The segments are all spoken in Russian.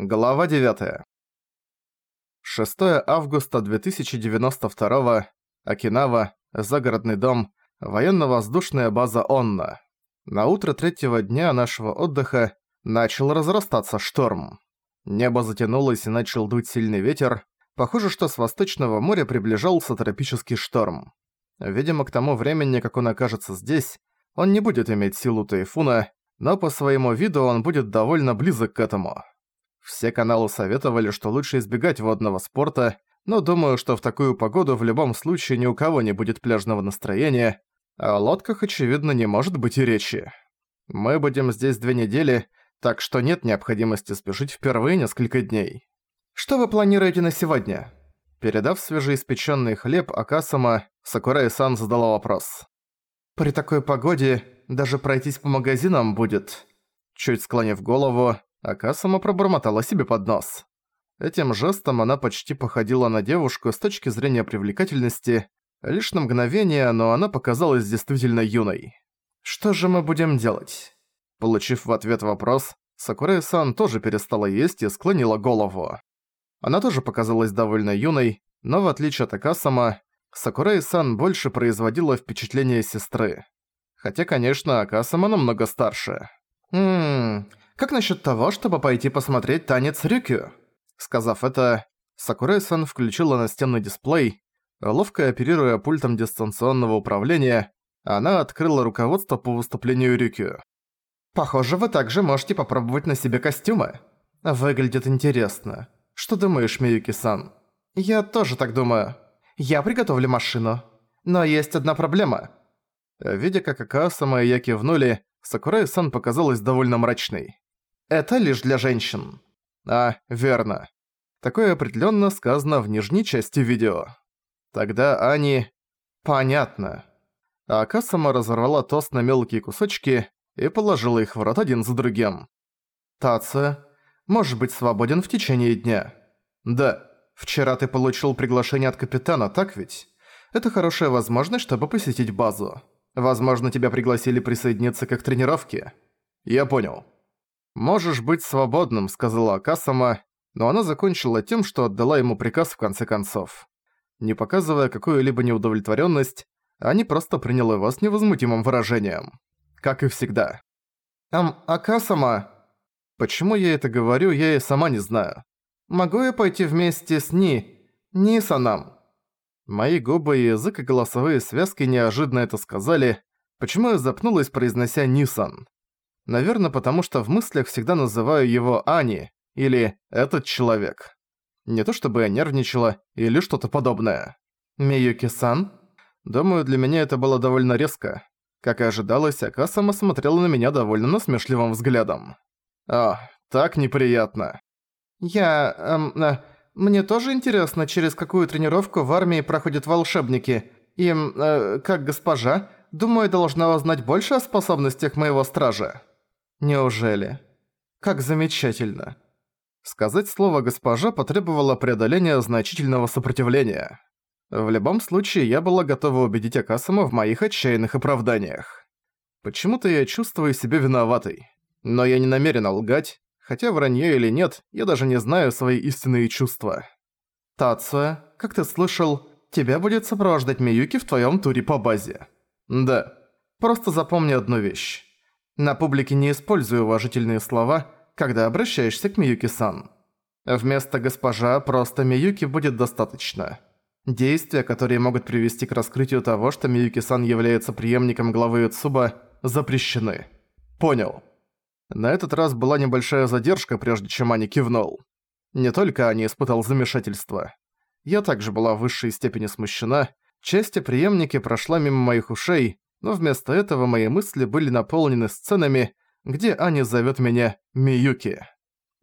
Глава 9. 6 августа 2092. Окинава. Загородный дом. Военно-воздушная база Онна. На утро третьего дня нашего отдыха начал разрастаться шторм. Небо затянулось и начал дуть сильный ветер. Похоже, что с Восточного моря приближался тропический шторм. Видимо, к тому времени, как он окажется здесь, он не будет иметь силу тайфуна, но по своему виду он будет довольно близок к этому. Все каналы советовали, что лучше избегать водного спорта, но думаю, что в такую погоду в любом случае ни у кого не будет пляжного настроения, о лодках, очевидно, не может быть и речи. Мы будем здесь две недели, так что нет необходимости спешить впервые несколько дней. Что вы планируете на сегодня? Передав свежеиспеченный хлеб Акасама, Сакурай-сан задала вопрос. «При такой погоде даже пройтись по магазинам будет». Чуть склонив голову, Ака сама пробормотала себе под нос. Этим жестом она почти походила на девушку с точки зрения привлекательности, лишь на мгновение, но она показалась действительно юной. «Что же мы будем делать?» Получив в ответ вопрос, Сакурай-сан тоже перестала есть и склонила голову. Она тоже показалась довольно юной, но в отличие от Акасама, Сакурай-сан больше производила впечатление сестры. Хотя, конечно, Акасама намного старше. «Ммм, как насчет того, чтобы пойти посмотреть танец Рюкю?» Сказав это, Сакурай-сан включила настенный дисплей. Ловко оперируя пультом дистанционного управления, она открыла руководство по выступлению Рюкю. «Похоже, вы также можете попробовать на себе костюмы. Выглядит интересно. Что думаешь, Миюки-сан?» «Я тоже так думаю. Я приготовлю машину. Но есть одна проблема». Видя, как Акаасама и я кивнули, Сакурай-сан показалась довольно мрачной. Это лишь для женщин. А, верно. Такое определенно сказано в нижней части видео. Тогда Ани... Понятно. А Касама разорвала тост на мелкие кусочки и положила их в рот один за другим. Тация, можешь быть свободен в течение дня. Да. Вчера ты получил приглашение от капитана, так ведь? Это хорошая возможность, чтобы посетить базу. Возможно, тебя пригласили присоединиться к их тренировке. Я понял. «Можешь быть свободным», — сказала Акасама, но она закончила тем, что отдала ему приказ в конце концов. Не показывая какую-либо неудовлетворенность, они просто приняли его с невозмутимым выражением. Как и всегда. «Эм, Акасама...» Почему я это говорю, я и сама не знаю. Могу я пойти вместе с Ни... Ни-санам? Мои губы язык и голосовые связки неожиданно это сказали, почему я запнулась, произнося «Нисан». Наверное, потому что в мыслях всегда называю его Ани или «этот человек». Не то чтобы я нервничала или что-то подобное. «Миюки-сан?» Думаю, для меня это было довольно резко. Как и ожидалось, Акасама смотрела на меня довольно насмешливым взглядом. «А, так неприятно». «Я... эм... Э, мне тоже интересно, через какую тренировку в армии проходят волшебники. И, э, как госпожа, думаю, должна узнать больше о способностях моего стража». Неужели? Как замечательно. Сказать слово «госпожа» потребовало преодоления значительного сопротивления. В любом случае, я была готова убедить Акасама в моих отчаянных оправданиях. Почему-то я чувствую себя виноватой. Но я не намерена лгать, хотя вранье или нет, я даже не знаю свои истинные чувства. Тацуя, как ты слышал, тебя будет сопровождать Миюки в твоем туре по базе. Да. Просто запомни одну вещь. На публике не используй уважительные слова, когда обращаешься к Миюки-сан. Вместо «госпожа» просто Миюки будет достаточно. Действия, которые могут привести к раскрытию того, что Миюки-сан является преемником главы Ицуба, запрещены. Понял. На этот раз была небольшая задержка, прежде чем Ани кивнул. Не только Ани испытал замешательство. Я также была в высшей степени смущена, часть о преемнике прошла мимо моих ушей, но вместо этого мои мысли были наполнены сценами, где Аня зовет меня Миюки.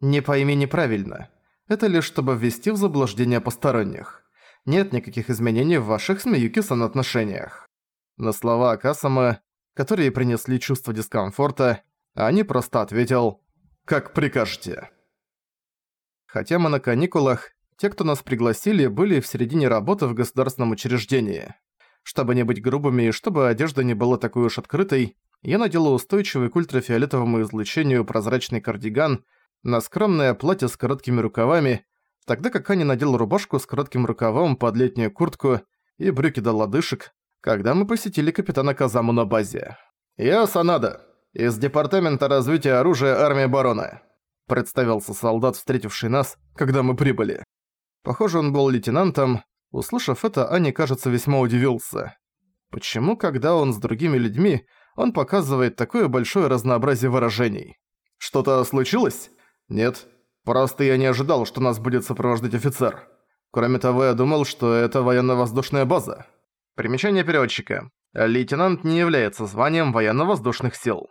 Не пойми неправильно. Это лишь чтобы ввести в заблуждение посторонних. Нет никаких изменений в ваших с Миюки-сан отношениях. На слова Акасама, которые принесли чувство дискомфорта, Ани просто ответил «Как прикажете». Хотя мы на каникулах, те, кто нас пригласили, были в середине работы в государственном учреждении. Чтобы не быть грубыми и чтобы одежда не была такой уж открытой, я надела устойчивый к ультрафиолетовому излучению прозрачный кардиган, на скромное платье с короткими рукавами, тогда как Аня надел рубашку с коротким рукавом под летнюю куртку и брюки до лодыжек, когда мы посетили капитана Казаму на базе. «Я Санада, из Департамента развития оружия армии барона», представился солдат, встретивший нас, когда мы прибыли. Похоже, он был лейтенантом. Услышав это, Ани, кажется, весьма удивился. Почему, когда он с другими людьми, он показывает такое большое разнообразие выражений? «Что-то случилось?» «Нет. Просто я не ожидал, что нас будет сопровождать офицер. Кроме того, я думал, что это военно-воздушная база». Примечание переводчика. Лейтенант не является званием военно-воздушных сил.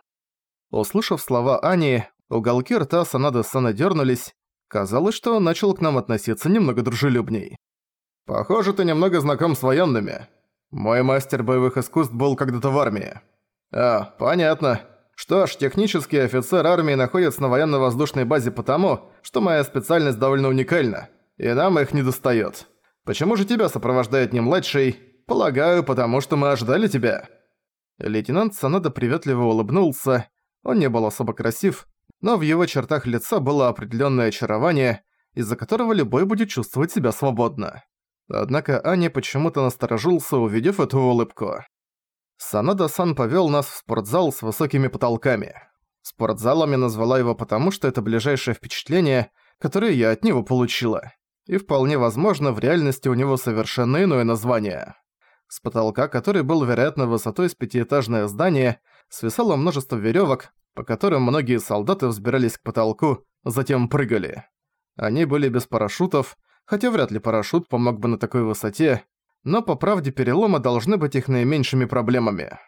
Услышав слова Ани, уголки рта Санады Сана дернулись. Казалось, что он начал к нам относиться немного дружелюбней. «Похоже, ты немного знаком с военными. Мой мастер боевых искусств был когда-то в армии». «А, понятно. Что ж, технический офицер армии находится на военно-воздушной базе потому, что моя специальность довольно уникальна, и нам их не достает. Почему же тебя сопровождает не младший? Полагаю, потому что мы ожидали тебя». Лейтенант Санада приветливо улыбнулся. Он не был особо красив, но в его чертах лица было определенное очарование, из-за которого любой будет чувствовать себя свободно. Однако Ани почему-то насторожился, увидев эту улыбку. Санада-сан повёл нас в спортзал с высокими потолками. Спортзалом я назвала его потому, что это ближайшее впечатление, которое я от него получила. И вполне возможно, в реальности у него совершенно иное название. С потолка, который был, вероятно, высотой с пятиэтажное здание, свисало множество верёвок, по которым многие солдаты взбирались к потолку, затем прыгали. Они были без парашютов, хотя вряд ли парашют помог бы на такой высоте, но по правде переломы должны быть их наименьшими проблемами.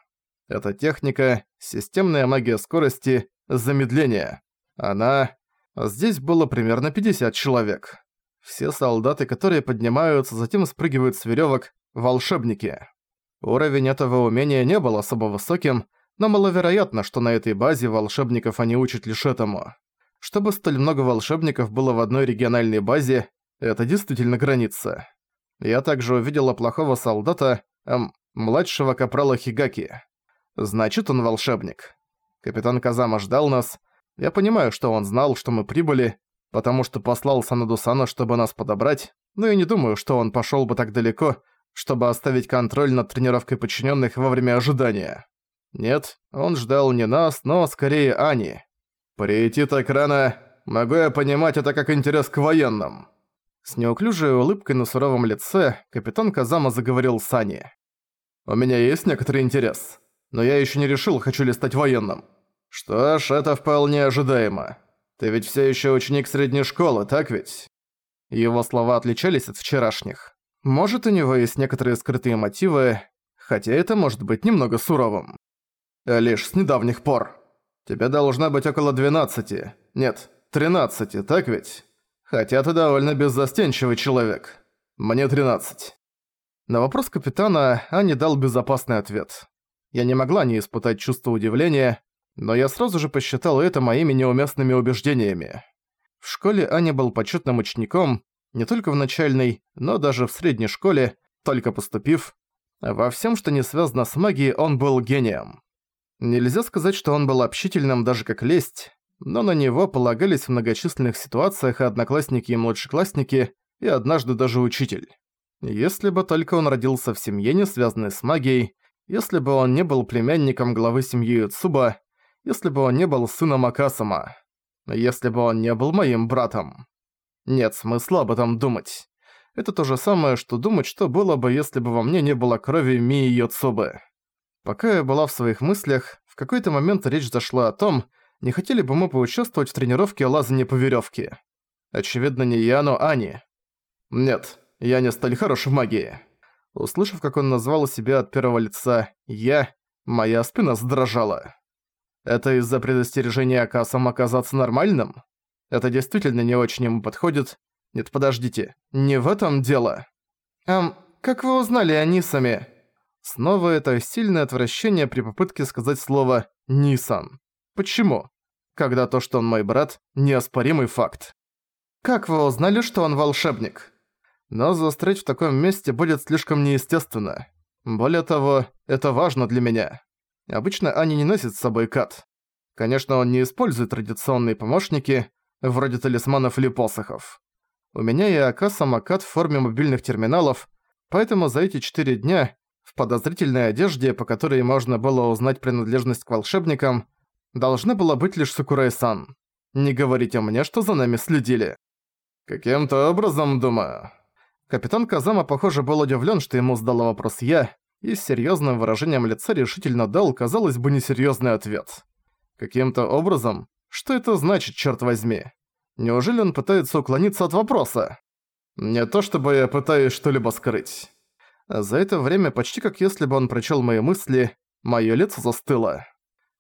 Эта техника – системная магия скорости, замедление. Она... Здесь было примерно 50 человек. Все солдаты, которые поднимаются, затем спрыгивают с верёвок, волшебники. Уровень этого умения не был особо высоким, но маловероятно, что на этой базе волшебников они учат лишь этому. Чтобы столь много волшебников было в одной региональной базе, это действительно граница. Я также увидела плохого солдата, эм, младшего капрала Хигаки. Значит, он волшебник. Капитан Казама ждал нас. Я понимаю, что он знал, что мы прибыли, потому что послал Санадусана, чтобы нас подобрать, но я не думаю, что он пошёл бы так далеко, чтобы оставить контроль над тренировкой подчиненных во время ожидания. Нет, он ждал не нас, но скорее Ани. «Прийти так рано, могу я понимать это как интерес к военным». С неуклюжей улыбкой на суровом лице капитан Казама заговорил с Ани. «У меня есть некоторый интерес, но я еще не решил, хочу ли стать военным. Что ж, это вполне ожидаемо. Ты ведь все еще ученик средней школы, так ведь?» Его слова отличались от вчерашних. Может, у него есть некоторые скрытые мотивы, хотя это может быть немного суровым. Лишь с недавних пор. Тебе должна быть около 12. Нет, 13, так ведь? Хотя ты довольно беззастенчивый человек. Мне 13. На вопрос капитана Ани дал безопасный ответ. Я не могла не испытать чувство удивления, но я сразу же посчитал это моими неуместными убеждениями. В школе Аня был почетным учеником, не только в начальной, но даже в средней школе, только поступив. Во всем, что не связано с магией, он был гением. Нельзя сказать, что он был общительным даже как лесть, но на него полагались в многочисленных ситуациях и одноклассники и младшеклассники, и однажды даже учитель. Если бы только он родился в семье, не связанной с магией, если бы он не был племянником главы семьи Юцуба, если бы он не был сыном Акасама, если бы он не был моим братом. Нет смысла об этом думать. Это то же самое, что думать, что было бы, если бы во мне не было крови Мии Йоцубы. Пока я была в своих мыслях, в какой-то момент речь зашла о том, не хотели бы мы поучаствовать в тренировке лазания по веревке. Очевидно, не я, но Ани. Нет, я не столь хорош в магии. Услышав, как он назвал себя от первого лица «я», моя спина задрожала. Это из-за предостережения Акасом оказаться нормальным? Это действительно не очень ему подходит. Нет, подождите, не в этом дело. Эм, как вы узнали о Нисами? Снова это сильное отвращение при попытке сказать слово «Нисан». Почему? Когда то, что он мой брат, неоспоримый факт. Как вы узнали, что он волшебник? Но застрять в таком месте будет слишком неестественно. Более того, это важно для меня. Обычно Ани не носит с собой кат. Конечно, он не использует традиционные помощники, вроде талисманов или посохов. У меня и АК-самокат в форме мобильных терминалов, поэтому за эти четыре дня в подозрительной одежде, по которой можно было узнать принадлежность к волшебникам, должна была быть лишь Сакурай-сан. Не говорите мне, что за нами следили. Каким-то образом, думаю. Капитан Казама, похоже, был удивлен, что ему задала вопрос я, и с серьезным выражением лица решительно дал, казалось бы, несерьезный ответ. Каким-то образом? Что это значит, черт возьми? Неужели он пытается уклониться от вопроса? Не то чтобы я пытаюсь что-либо скрыть. За это время, почти как если бы он прочел мои мысли, мое лицо застыло.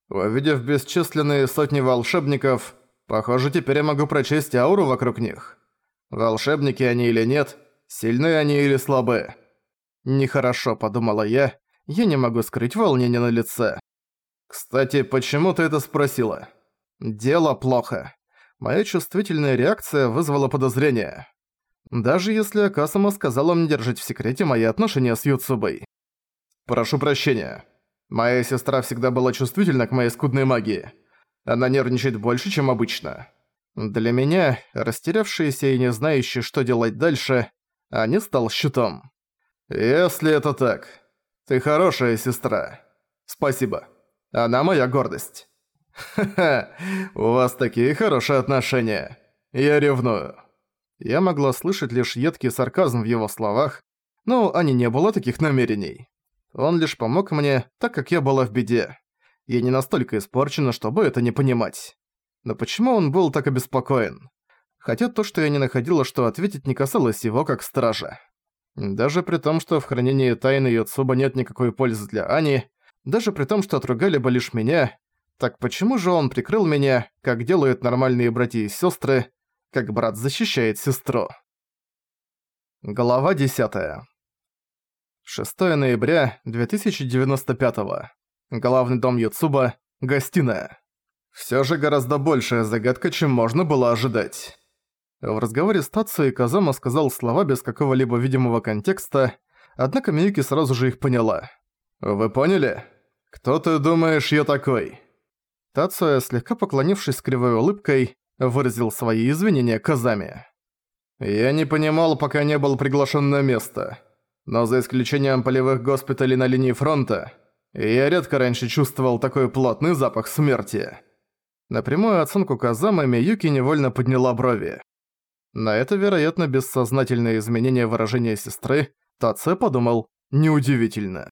Увидев бесчисленные сотни волшебников, похоже, теперь я могу прочесть ауру вокруг них. Волшебники они или нет, сильны они или слабы. Нехорошо, подумала я, я не могу скрыть волнение на лице. Кстати, почему ты это спросила? Дело плохо. Моя чувствительная реакция вызвала подозрение. Даже если Акасама сказала мне держать в секрете мои отношения с Юцубой. Прошу прощения. Моя сестра всегда была чувствительна к моей скудной магии. Она нервничает больше, чем обычно. Для меня, растерявшийся и не знающий, что делать дальше, а не стал щитом. «Если это так, ты хорошая сестра. Спасибо. Она моя гордость». «Ха-ха, у вас такие хорошие отношения. Я ревную». Я могла слышать лишь едкий сарказм в его словах, но они не было таких намерений. Он лишь помог мне, так как я была в беде. Я не настолько испорчена, чтобы это не понимать. Но почему он был так обеспокоен? Хотя то, что я не находила, что ответить, не касалось его как стража. Даже при том, что в хранении тайны Йоцуба нет никакой пользы для Ани, даже при том, что отругали бы лишь меня, так почему же он прикрыл меня, как делают нормальные братья и сестры, как брат защищает сестру? Глава 10. 6 ноября 2095. Главный дом Юцуба, гостиная. Всё же гораздо большая загадка, чем можно было ожидать. В разговоре с Тацией Казама сказал слова без какого-либо видимого контекста, однако Миюки сразу же их поняла. «Вы поняли? Кто ты думаешь я такой?» Тация, слегка поклонившись кривой улыбкой, выразил свои извинения Казаме. «Я не понимал, пока не был приглашен на место. Но за исключением полевых госпиталей на линии фронта, я редко раньше чувствовал такой плотный запах смерти». На прямую оценку Казамы Миюки невольно подняла брови. На это, вероятно, бессознательное изменение выражения сестры, Таце подумал, неудивительно.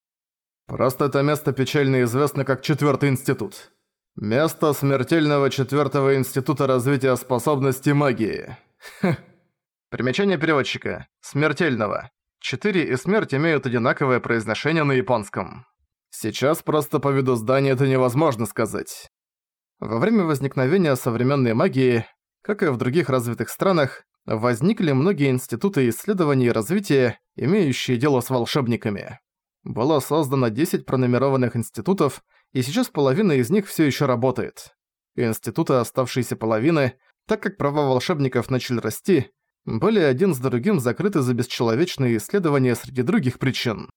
Просто это место печально известно как Четвёртый институт. Место смертельного Четвёртого института развития способностей магии. Примечание переводчика. Смертельного. Четыре и смерть имеют одинаковое произношение на японском. Сейчас просто по виду здания это невозможно сказать. Во время возникновения современной магии как и в других развитых странах, возникли многие институты исследований и развития, имеющие дело с волшебниками. Было создано 10 пронумерованных институтов, и сейчас половина из них все еще работает. Институты оставшиеся половины, так как права волшебников начали расти, были один с другим закрыты за бесчеловечные исследования среди других причин.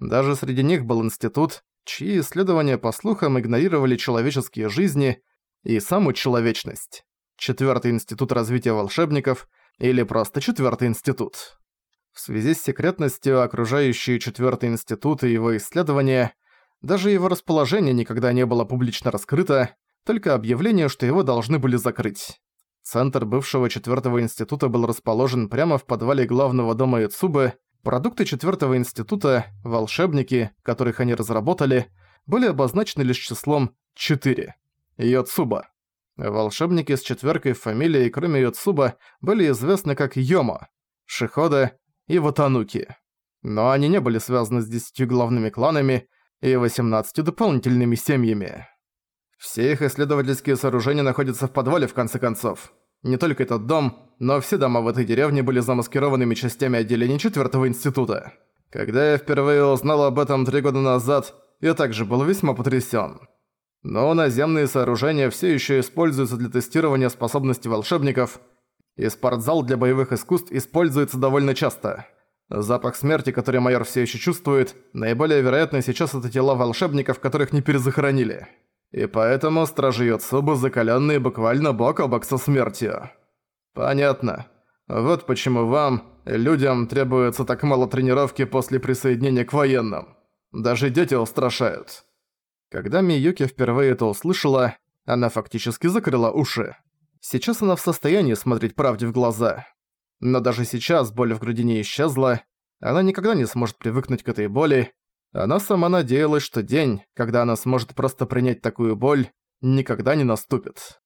Даже среди них был институт, чьи исследования по слухам игнорировали человеческие жизни и саму человечность. Четвёртый институт развития волшебников или просто Четвёртый институт. В связи с секретностью окружающие Четвёртый институт и его исследования, даже его расположение никогда не было публично раскрыто, только объявление, что его должны были закрыть. Центр бывшего Четвёртого института был расположен прямо в подвале главного дома Яцубы. Продукты Четвёртого института, волшебники, которых они разработали, были обозначены лишь числом 4. Йоцуба. Волшебники с четверкой фамилией, кроме Йоцуба, были известны как Йомо, Шихода и Ватануки. Но они не были связаны с десятью главными кланами и 18 дополнительными семьями. Все их исследовательские сооружения находятся в подвале, в конце концов. Не только этот дом, но все дома в этой деревне были замаскированными частями отделений четвертого института. Когда я впервые узнал об этом три года назад, я также был весьма потрясен. Но наземные сооружения все еще используются для тестирования способностей волшебников, и спортзал для боевых искусств используется довольно часто. Запах смерти, который майор все еще чувствует, наиболее вероятно сейчас это тела волшебников, которых не перезахоронили. И поэтому стражи Йоцубы закалённые буквально бок о бок со смертью. Понятно. Вот почему вам, людям, требуется так мало тренировки после присоединения к военным. Даже дети устрашают. Когда Миюки впервые это услышала, она фактически закрыла уши. Сейчас она в состоянии смотреть правде в глаза. Но даже сейчас боль в груди не исчезла, она никогда не сможет привыкнуть к этой боли. Она сама надеялась, что день, когда она сможет просто принять такую боль, никогда не наступит.